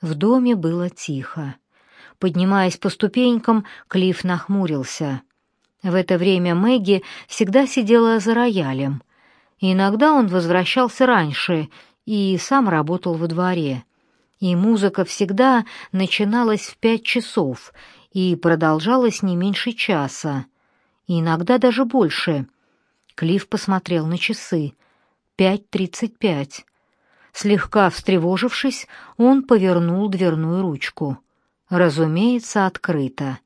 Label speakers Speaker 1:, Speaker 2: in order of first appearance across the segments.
Speaker 1: В доме было тихо. Поднимаясь по ступенькам, Клифф нахмурился. В это время Мэгги всегда сидела за роялем. Иногда он возвращался раньше и сам работал во дворе. И музыка всегда начиналась в пять часов и продолжалась не меньше часа, иногда даже больше. Клифф посмотрел на часы. Пять тридцать пять. Слегка встревожившись, он повернул дверную ручку. Разумеется, открыто.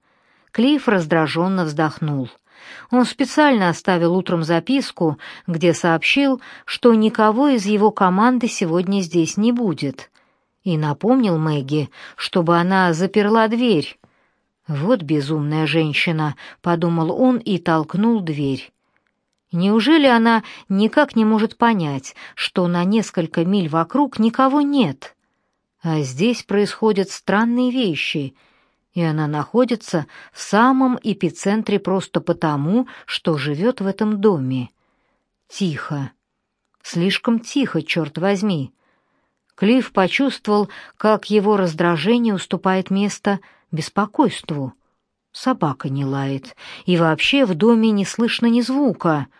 Speaker 1: Клифф раздраженно вздохнул. Он специально оставил утром записку, где сообщил, что никого из его команды сегодня здесь не будет, и напомнил Мэгги, чтобы она заперла дверь. «Вот безумная женщина», — подумал он и толкнул дверь. Неужели она никак не может понять, что на несколько миль вокруг никого нет? А здесь происходят странные вещи, и она находится в самом эпицентре просто потому, что живет в этом доме. Тихо. Слишком тихо, черт возьми. Клифф почувствовал, как его раздражение уступает место беспокойству. Собака не лает, и вообще в доме не слышно ни звука —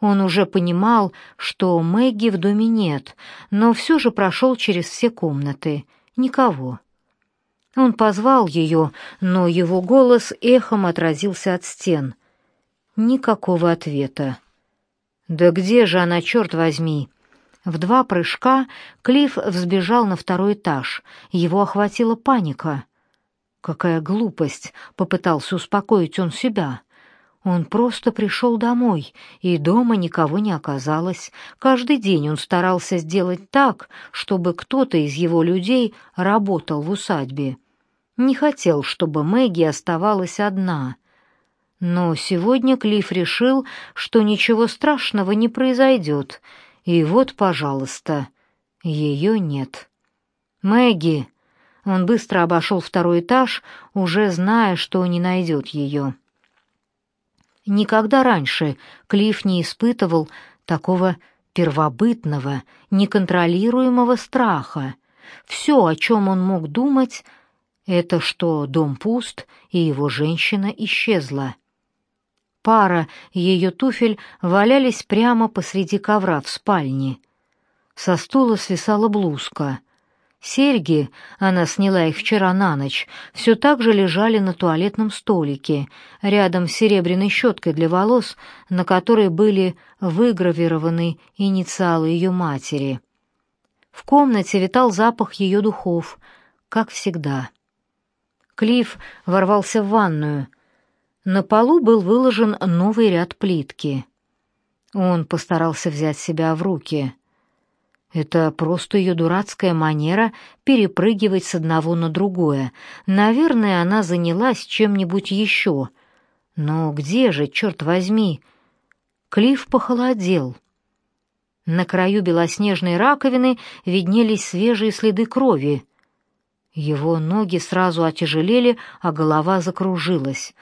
Speaker 1: он уже понимал, что Мэгги в доме нет, но все же прошел через все комнаты. Никого. Он позвал ее, но его голос эхом отразился от стен. Никакого ответа. «Да где же она, черт возьми?» В два прыжка Клифф взбежал на второй этаж. Его охватила паника. «Какая глупость!» — попытался успокоить он себя. Он просто пришел домой, и дома никого не оказалось. Каждый день он старался сделать так, чтобы кто-то из его людей работал в усадьбе. Не хотел, чтобы Мэгги оставалась одна. Но сегодня Клифф решил, что ничего страшного не произойдет, и вот, пожалуйста, ее нет. «Мэгги!» Он быстро обошел второй этаж, уже зная, что не найдет ее. Никогда раньше Клифф не испытывал такого первобытного, неконтролируемого страха. Все, о чем он мог думать, это что дом пуст и его женщина исчезла. Пара ее туфель валялись прямо посреди ковра в спальне. Со стула свисала блузка. Серьги, она сняла их вчера на ночь, все так же лежали на туалетном столике, рядом с серебряной щеткой для волос, на которой были выгравированы инициалы ее матери. В комнате витал запах ее духов, как всегда. Клифф ворвался в ванную. На полу был выложен новый ряд плитки. Он постарался взять себя в руки — это просто ее дурацкая манера перепрыгивать с одного на другое. Наверное, она занялась чем-нибудь еще. Но где же, черт возьми? Клифф похолодел. На краю белоснежной раковины виднелись свежие следы крови. Его ноги сразу отяжелели, а голова закружилась.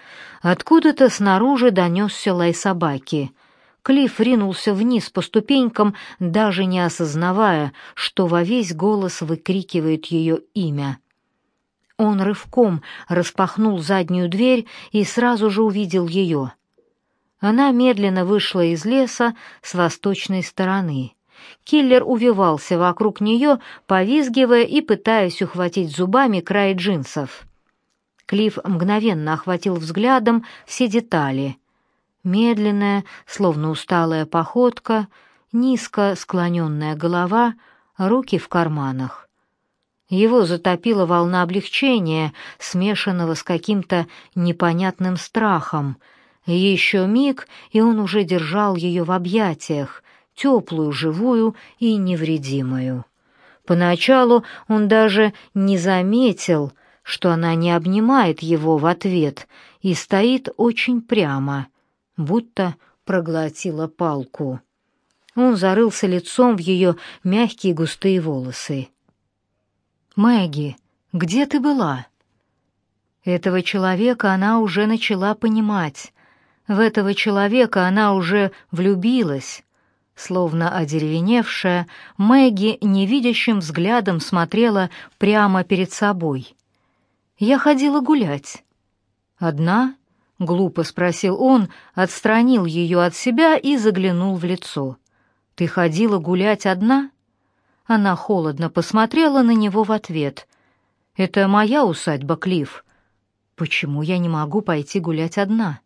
Speaker 1: Откуда-то снаружи донесся лай собаки — Клифф ринулся вниз по ступенькам, даже не осознавая, что во весь голос выкрикивает ее имя. Он рывком распахнул заднюю дверь и сразу же увидел ее. Она медленно вышла из леса с восточной стороны. Киллер увивался вокруг нее, повизгивая и пытаясь ухватить зубами край джинсов. Клифф мгновенно охватил взглядом все детали — Медленная, словно усталая походка, низко склоненная голова, руки в карманах. Его затопила волна облегчения, смешанного с каким-то непонятным страхом. Еще миг, и он уже держал ее в объятиях, теплую, живую и невредимую. Поначалу он даже не заметил, что она не обнимает его в ответ и стоит очень прямо — будто проглотила палку. Он зарылся лицом в ее мягкие густые волосы. «Мэгги, где ты была?» Этого человека она уже начала понимать. В этого человека она уже влюбилась. Словно одеревеневшая, Мэгги невидящим взглядом смотрела прямо перед собой. «Я ходила гулять». «Одна?» — глупо спросил он, отстранил ее от себя и заглянул в лицо. «Ты ходила гулять одна?» Она холодно посмотрела на него в ответ. «Это моя усадьба, Клифф. Почему я не могу пойти гулять одна?»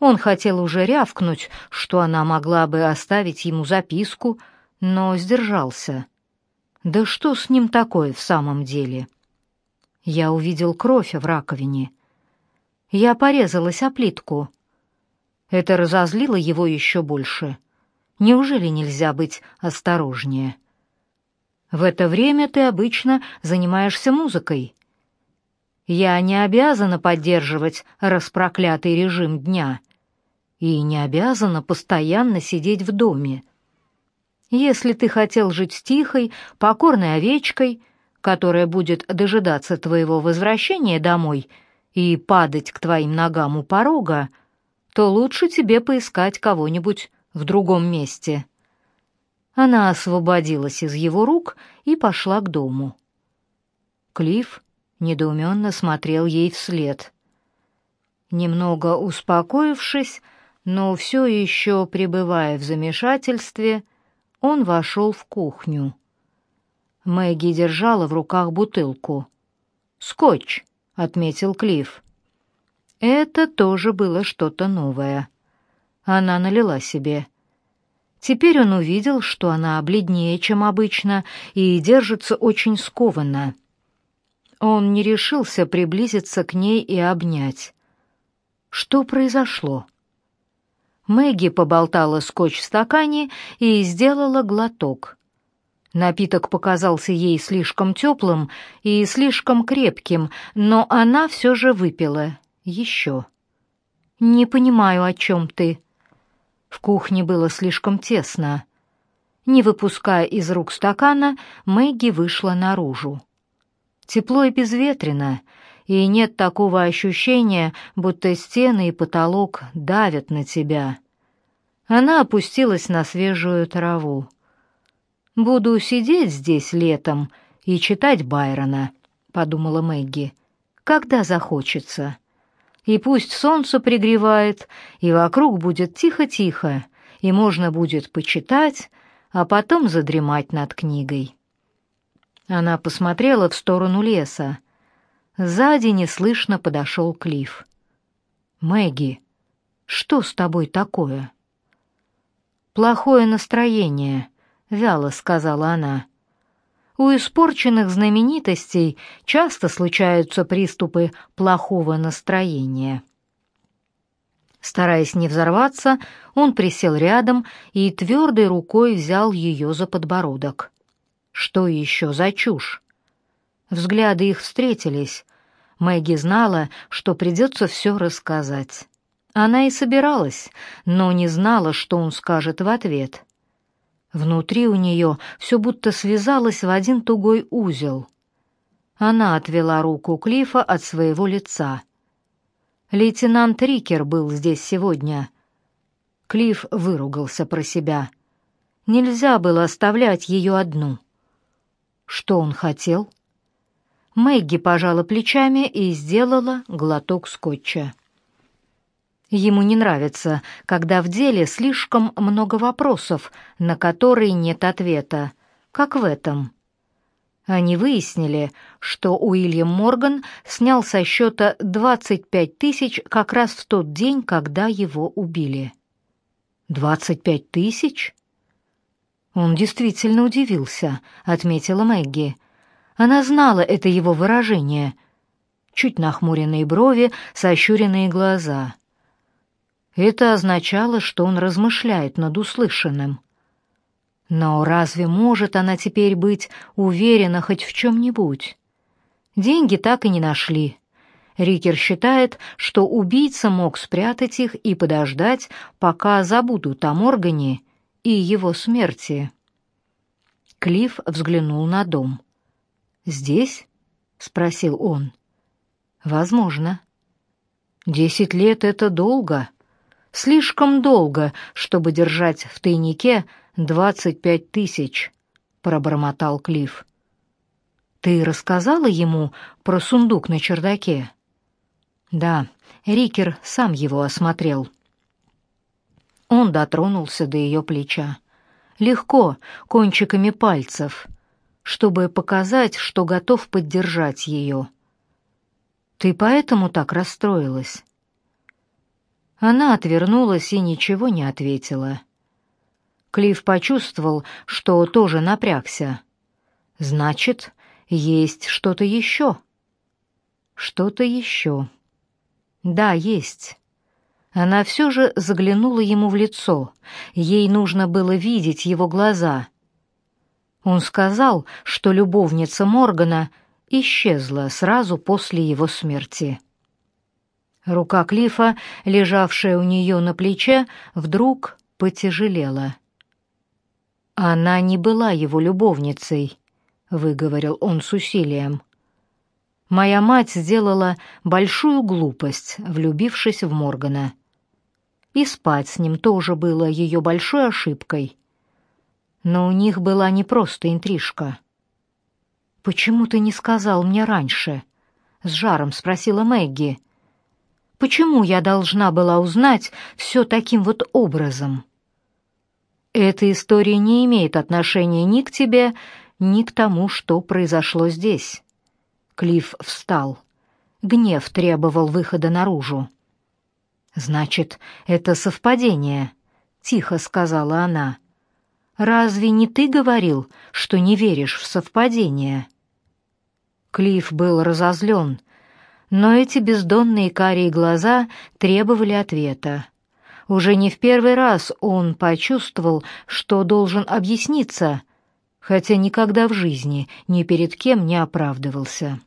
Speaker 1: Он хотел уже рявкнуть, что она могла бы оставить ему записку, но сдержался. Да что с ним такое в самом деле? Я увидел кровь в раковине. Я порезалась о плитку. Это разозлило его еще больше. Неужели нельзя быть осторожнее? В это время ты обычно занимаешься музыкой. Я не обязана поддерживать распроклятый режим дня — и не обязана постоянно сидеть в доме. Если ты хотел жить тихой, покорной овечкой, которая будет дожидаться твоего возвращения домой и падать к твоим ногам у порога, то лучше тебе поискать кого-нибудь в другом месте. Она освободилась из его рук и пошла к дому. Клифф недоуменно смотрел ей вслед. Немного успокоившись, но все еще пребывая в замешательстве, он вошел в кухню. Мэгги держала в руках бутылку. «Скотч», — отметил Клифф. Это тоже было что-то новое. Она налила себе. Теперь он увидел, что она бледнее, чем обычно, и держится очень скованно. Он не решился приблизиться к ней и обнять. Что произошло? Мэгги поболтала скотч в стакане и сделала глоток. Напиток показался ей слишком теплым и слишком крепким, но она все же выпила еще. «Не понимаю, о чем ты». В кухне было слишком тесно. Не выпуская из рук стакана, Мэгги вышла наружу. Тепло и безветренно, и нет такого ощущения, будто стены и потолок давят на тебя. Она опустилась на свежую траву. «Буду сидеть здесь летом и читать Байрона», — подумала Мэгги, — «когда захочется. И пусть солнце пригревает, и вокруг будет тихо-тихо, и можно будет почитать, а потом задремать над книгой». Она посмотрела в сторону леса. Сзади неслышно подошел Клифф. «Мэгги, что с тобой такое?» «Плохое настроение», — вяло сказала она. «У испорченных знаменитостей часто случаются приступы плохого настроения». Стараясь не взорваться, он присел рядом и твердой рукой взял ее за подбородок. «Что еще за чушь?» Взгляды их встретились. Мэгги знала, что придется все рассказать. Она и собиралась, но не знала, что он скажет в ответ. Внутри у нее все будто связалось в один тугой узел. Она отвела руку Клифа от своего лица. Лейтенант Рикер был здесь сегодня. Клифф выругался про себя. Нельзя было оставлять ее одну. Что он хотел? — Мэгги пожала плечами и сделала глоток скотча. Ему не нравится, когда в деле слишком много вопросов, на которые нет ответа, как в этом. Они выяснили, что Уильям Морган снял со счета 25 тысяч как раз в тот день, когда его убили. «Двадцать пять тысяч?» Он действительно удивился, отметила Мэгги. Она знала это его выражение. Чуть нахмуренные брови, сощуренные глаза. Это означало, что он размышляет над услышанным. Но разве может она теперь быть уверена хоть в чем-нибудь? Деньги так и не нашли. Рикер считает, что убийца мог спрятать их и подождать, пока забудут о Моргане и его смерти. Клифф взглянул на дом. «Здесь?» — спросил он. «Возможно». «Десять лет — это долго. Слишком долго, чтобы держать в тайнике двадцать пять тысяч, пробормотал Клифф. Ты рассказала ему про сундук на чердаке? Да, Рикер сам его осмотрел. Он дотронулся до ее плеча. Легко, кончиками пальцев, чтобы показать, что готов поддержать ее. «Ты поэтому так расстроилась?» Она отвернулась и ничего не ответила. Клифф почувствовал, что тоже напрягся. «Значит, есть что-то еще?» «Что-то еще?» «Да, есть». Она все же заглянула ему в лицо. Ей нужно было видеть его глаза. Он сказал, что любовница Моргана исчезла сразу после его смерти. Рука Клифа, лежавшая у нее на плече, вдруг потяжелела. «Она не была его любовницей», — выговорил он с усилием. «Моя мать сделала большую глупость, влюбившись в Моргана» и спать с ним тоже было ее большой ошибкой. Но у них была не просто интрижка. «Почему ты не сказал мне раньше?» — с жаром спросила Мэгги. «Почему я должна была узнать все таким вот образом?» «Эта история не имеет отношения ни к тебе, ни к тому, что произошло здесь». Клифф встал. Гнев требовал выхода наружу. Значит, это совпадение, тихо сказала она. Разве не ты говорил, что не веришь в совпадение? Клифф был разозлен, но эти бездонные карие глаза требовали ответа. Уже не в первый раз он почувствовал, что должен объясниться, хотя никогда в жизни ни перед кем не оправдывался.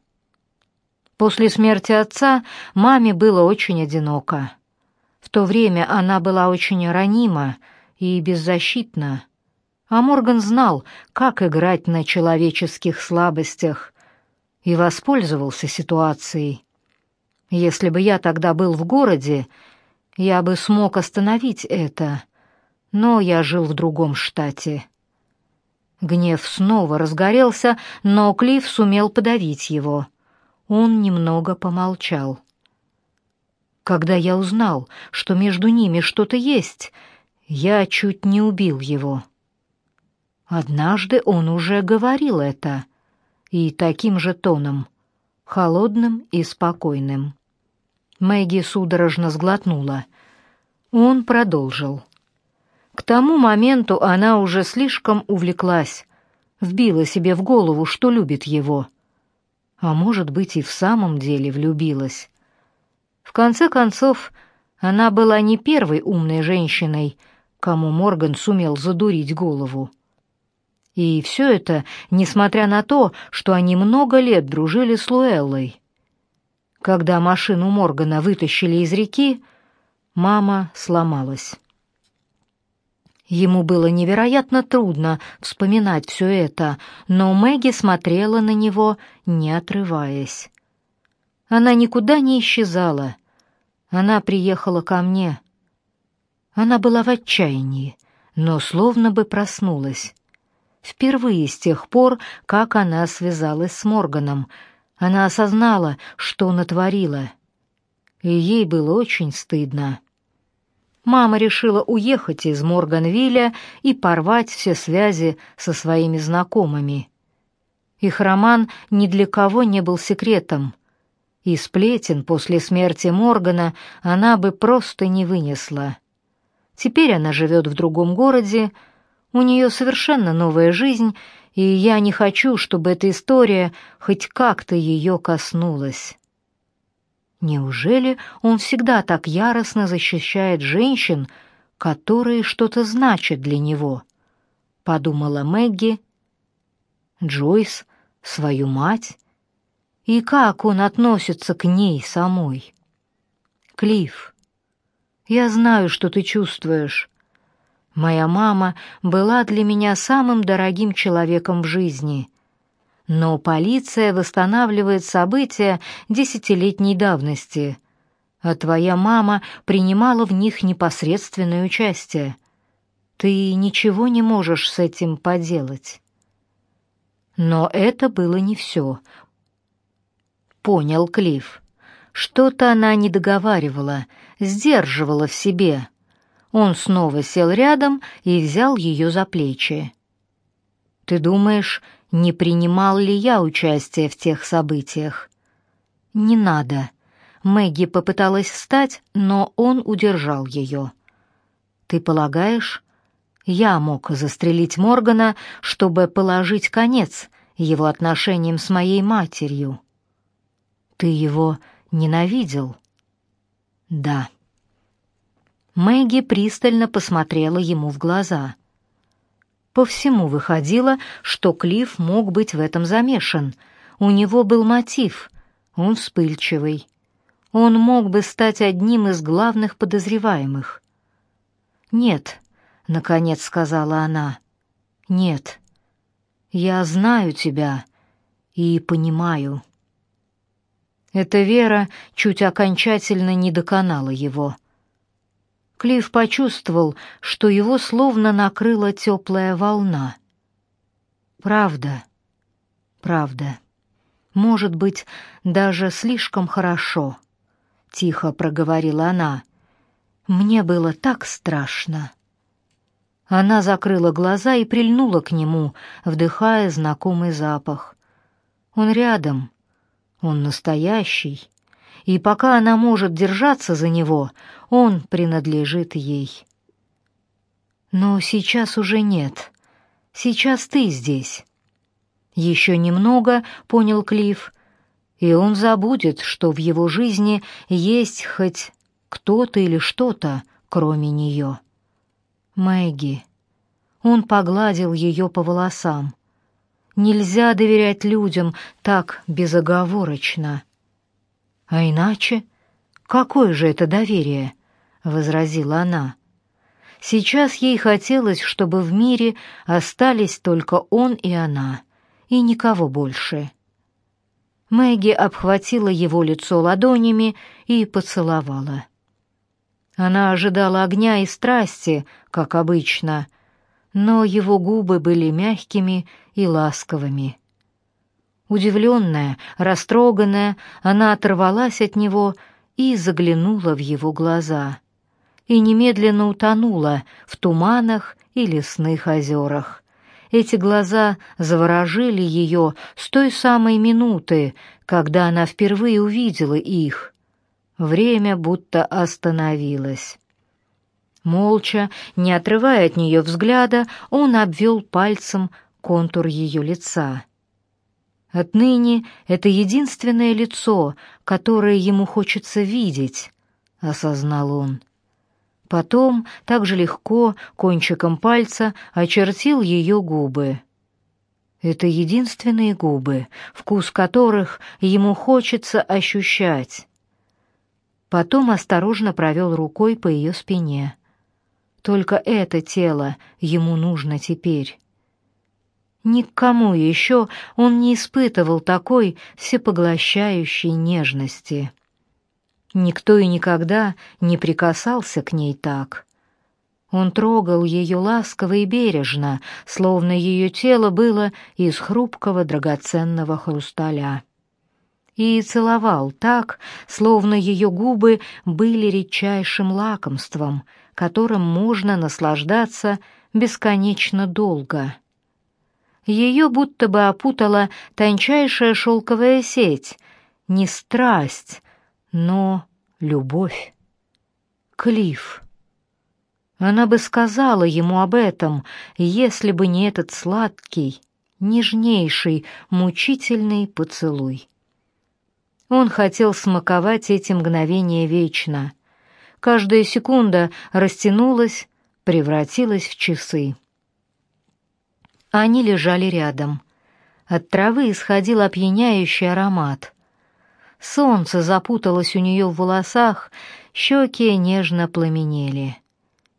Speaker 1: После смерти отца маме было очень одиноко. В то время она была очень ранима и беззащитна, а Морган знал, как играть на человеческих слабостях и воспользовался ситуацией. Если бы я тогда был в городе, я бы смог остановить это, но я жил в другом штате. Гнев снова разгорелся, но Клифф сумел подавить его. Он немного помолчал. Когда я узнал, что между ними что-то есть, я чуть не убил его. Однажды он уже говорил это, и таким же тоном, холодным и спокойным. Мэгги судорожно сглотнула. Он продолжил. К тому моменту она уже слишком увлеклась, вбила себе в голову, что любит его. А может быть, и в самом деле влюбилась. В конце концов, она была не первой умной женщиной, кому Морган сумел задурить голову. И все это, несмотря на то, что они много лет дружили с Луэллой. Когда машину Моргана вытащили из реки, мама сломалась. Ему было невероятно трудно вспоминать все это, но Мэгги смотрела на него, не отрываясь. Она никуда не исчезала. Она приехала ко мне. Она была в отчаянии, но словно бы проснулась. Впервые с тех пор, как она связалась с Морганом, она осознала, что натворила. И ей было очень стыдно. Мама решила уехать из Морганвилля и порвать все связи со своими знакомыми. Их роман ни для кого не был секретом — и сплетен после смерти Моргана она бы просто не вынесла. Теперь она живет в другом городе, у нее совершенно новая жизнь, и я не хочу, чтобы эта история хоть как-то ее коснулась. Неужели он всегда так яростно защищает женщин, которые что-то значат для него? Подумала Мэгги. Джойс, свою мать, и как он относится к ней самой. Клифф, я знаю, что ты чувствуешь. Моя мама была для меня самым дорогим человеком в жизни. Но полиция восстанавливает события десятилетней давности. а твоя мама принимала в них непосредственное участие. Ты ничего не можешь с этим поделать. Но это было не все. Понял Клифф. Что-то она не договаривала, сдерживала в себе. Он снова сел рядом и взял ее за плечи. Ты думаешь, не принимал ли я участие в тех событиях? Не надо. Мэгги попыталась встать, но он удержал ее. Ты полагаешь, я мог застрелить Моргана, чтобы положить конец его отношениям с моей матерью? Ты его ненавидел? Да. Мэгги пристально посмотрела ему в глаза. По всему выходило, что Клифф мог быть в этом замешан. У него был мотив. Он вспыльчивый. Он мог бы стать одним из главных подозреваемых. «Нет», — наконец сказала она, — «нет, я знаю тебя и понимаю». Эта вера чуть окончательно не доконала его. Клифф почувствовал, что его словно накрыла теплая волна. Правда, правда. Может быть, даже слишком хорошо, тихо проговорила она. Мне было так страшно. Она закрыла глаза и прильнула к нему, вдыхая знакомый запах. Он рядом, он настоящий, и пока она может держаться за него, он принадлежит ей. Но сейчас уже нет. Сейчас ты здесь. Еще немного, понял Клифф, и он забудет, что в его жизни есть хоть кто-то или что-то, кроме нее. Мэгги. Он погладил ее по волосам. Нельзя доверять людям так безоговорочно. А иначе какое же это доверие, возразила она. Сейчас ей хотелось, чтобы в мире остались только он и она, и никого больше. Мэгги обхватила его лицо ладонями и поцеловала. Она ожидала огня и страсти, как обычно, но его губы были мягкими и ласковыми. Удивленная, растроганная, она оторвалась от него и заглянула в его глаза. И немедленно утонула в туманах и лесных озерах. Эти глаза заворожили ее с той самой минуты, когда она впервые увидела их. Время будто остановилось. Молча, не отрывая от нее взгляда, он обвел пальцем контур ее лица. Отныне это единственное лицо, которое ему хочется видеть, осознал он. Потом так же легко кончиком пальца очертил ее губы. Это единственные губы, вкус которых ему хочется ощущать. Потом осторожно провел рукой по ее спине. Только это тело ему нужно теперь. Никому еще он не испытывал такой всепоглощающей нежности. Никто и никогда не прикасался к ней так. Он трогал ее ласково и бережно, словно ее тело было из хрупкого драгоценного хрусталя. И целовал так, словно ее губы были редчайшим лакомством — которым можно наслаждаться бесконечно долго. Ее будто бы опутала тончайшая шелковая сеть, не страсть, но любовь. Клифф. Она бы сказала ему об этом, если бы не этот сладкий, нежнейший, мучительный поцелуй. Он хотел смаковать эти мгновения вечно, Каждая секунда растянулась, превратилась в часы. Они лежали рядом. От травы исходил опьяняющий аромат. Солнце запуталось у нее в волосах, щеки нежно пламенели.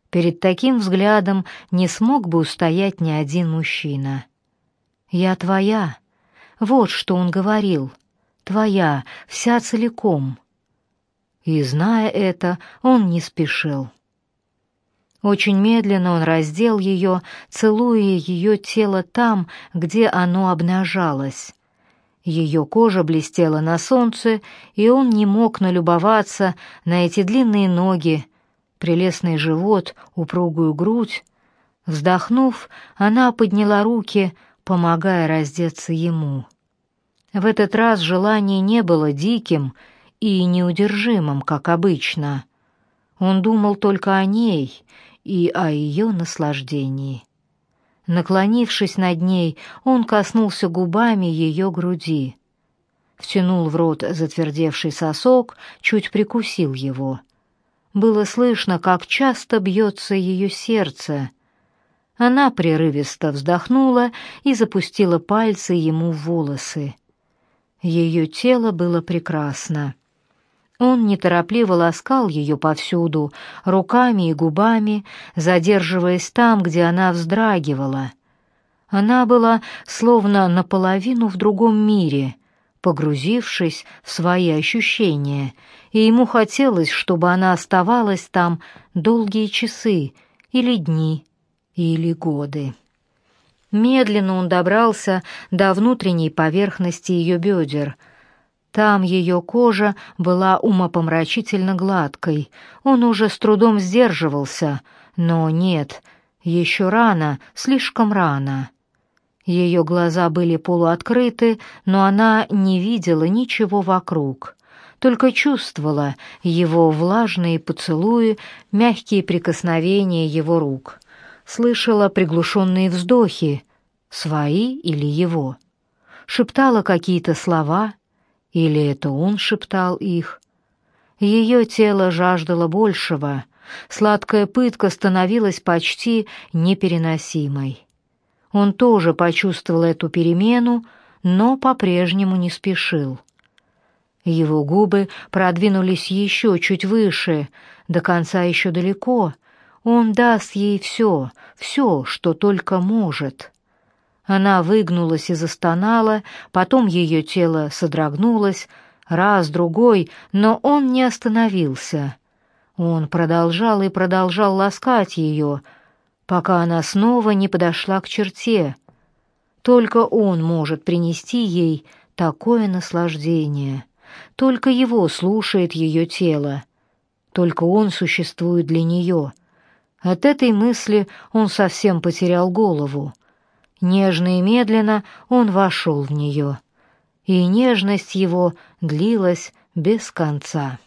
Speaker 1: Перед таким взглядом не смог бы устоять ни один мужчина. «Я твоя», вот что он говорил, «твоя, вся целиком». и, зная это, он не спешил. Очень медленно он раздел ее, целуя ее тело там, где оно обнажалось. Ее кожа блестела на солнце, и он не мог налюбоваться на эти длинные ноги, прелестный живот, упругую грудь. Вздохнув, она подняла руки, помогая раздеться ему. В этот раз желание не было диким и неудержимым, как обычно. Он думал только о ней и о ее наслаждении. Наклонившись над ней, он коснулся губами ее груди. Втянул в рот затвердевший сосок, чуть прикусил его. Было слышно, как часто бьется ее сердце. Она прерывисто вздохнула и запустила пальцы ему в волосы. Ее тело было прекрасно. Он неторопливо ласкал ее повсюду, руками и губами, задерживаясь там, где она вздрагивала. Она была словно наполовину в другом мире, погрузившись в свои ощущения, и ему хотелось, чтобы она оставалась там долгие часы или дни, или годы. Медленно он добрался до внутренней поверхности ее бедер — там ее кожа была умопомрачительно гладкой. Он уже с трудом сдерживался, но нет, еще рано, слишком рано. Ее глаза были полуоткрыты, но она не видела ничего вокруг, только чувствовала его влажные поцелуи, мягкие прикосновения его рук, слышала приглушенные вздохи, свои или его, шептала какие-то слова — или это он шептал их? Ее тело жаждало большего. Сладкая пытка становилась почти непереносимой. Он тоже почувствовал эту перемену, но по-прежнему не спешил. Его губы продвинулись еще чуть выше, до конца еще далеко. Он даст ей все, все, что только может. Она выгнулась и застонала, потом ее тело содрогнулось, раз, другой, но он не остановился. Он продолжал и продолжал ласкать ее, пока она снова не подошла к черте. Только он может принести ей такое наслаждение. Только его слушает ее тело. Только он существует для нее. От этой мысли он совсем потерял голову. Нежно и медленно он вошел в нее, и нежность его длилась без конца.